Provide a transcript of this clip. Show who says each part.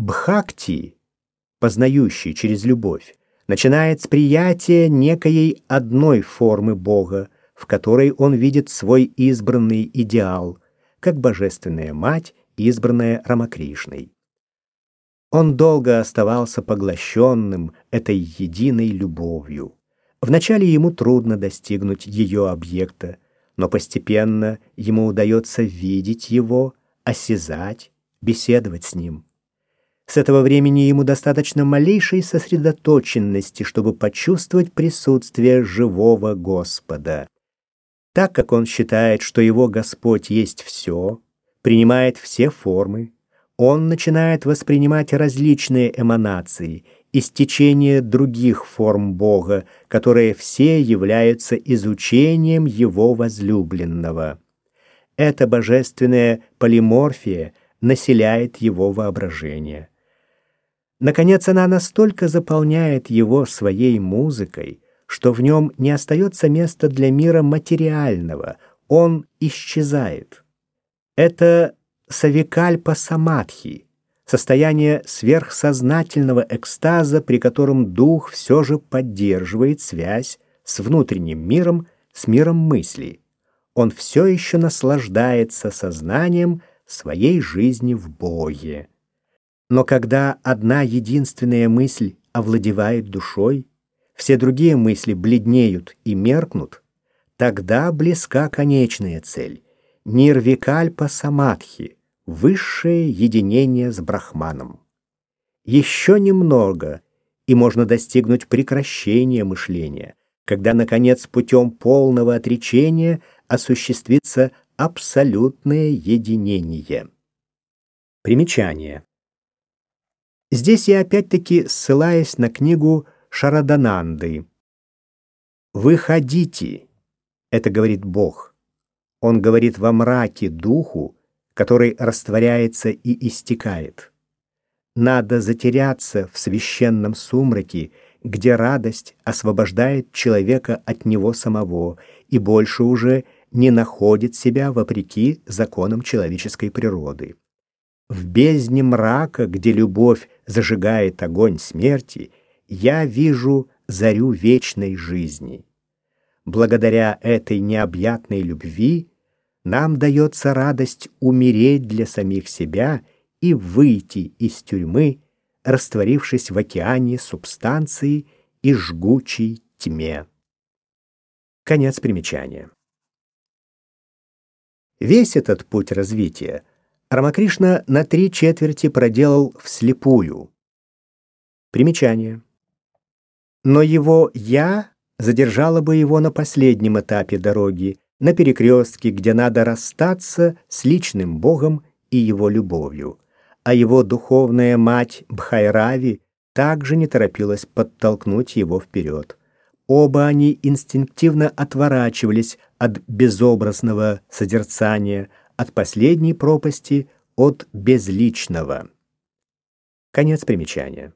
Speaker 1: Бхакти, познающий через любовь, начинает с приятия некой одной формы Бога, в которой он видит свой избранный идеал, как божественная мать, избранная Рамакришной. Он долго оставался поглощенным этой единой любовью. Вначале ему трудно достигнуть ее объекта, но постепенно ему удается видеть его, осязать, беседовать с ним. С этого времени ему достаточно малейшей сосредоточенности, чтобы почувствовать присутствие живого Господа. Так как он считает, что его Господь есть все, принимает все формы, он начинает воспринимать различные эманации, истечение других форм Бога, которые все являются изучением его возлюбленного. Эта божественная полиморфия населяет его воображение. Наконец, она настолько заполняет его своей музыкой, что в нем не остается места для мира материального, он исчезает. Это савикальпа самадхи, состояние сверхсознательного экстаза, при котором дух все же поддерживает связь с внутренним миром, с миром мысли. Он все еще наслаждается сознанием своей жизни в Боге. Но когда одна единственная мысль овладевает душой, все другие мысли бледнеют и меркнут, тогда близка конечная цель — нирвикальпа самадхи, высшее единение с Брахманом. Еще немного, и можно достигнуть прекращения мышления, когда, наконец, путем полного отречения осуществится абсолютное единение. Примечание. Здесь я опять-таки ссылаясь на книгу Шарадананды. «Выходите», — это говорит Бог. Он говорит во мраке духу, который растворяется и истекает. Надо затеряться в священном сумраке, где радость освобождает человека от него самого и больше уже не находит себя вопреки законам человеческой природы. В бездне мрака, где любовь зажигает огонь смерти, я вижу зарю вечной жизни. Благодаря этой необъятной любви нам дается радость умереть для самих себя и выйти из тюрьмы, растворившись в океане субстанции и жгучей тьме. Конец примечания. Весь этот путь развития Рамакришна на три четверти проделал вслепую. Примечание. Но его «я» задержало бы его на последнем этапе дороги, на перекрестке, где надо расстаться с личным Богом и его любовью. А его духовная мать Бхайрави также не торопилась подтолкнуть его вперед. Оба они инстинктивно отворачивались от безобразного созерцания – от последней пропасти, от безличного. Конец примечания.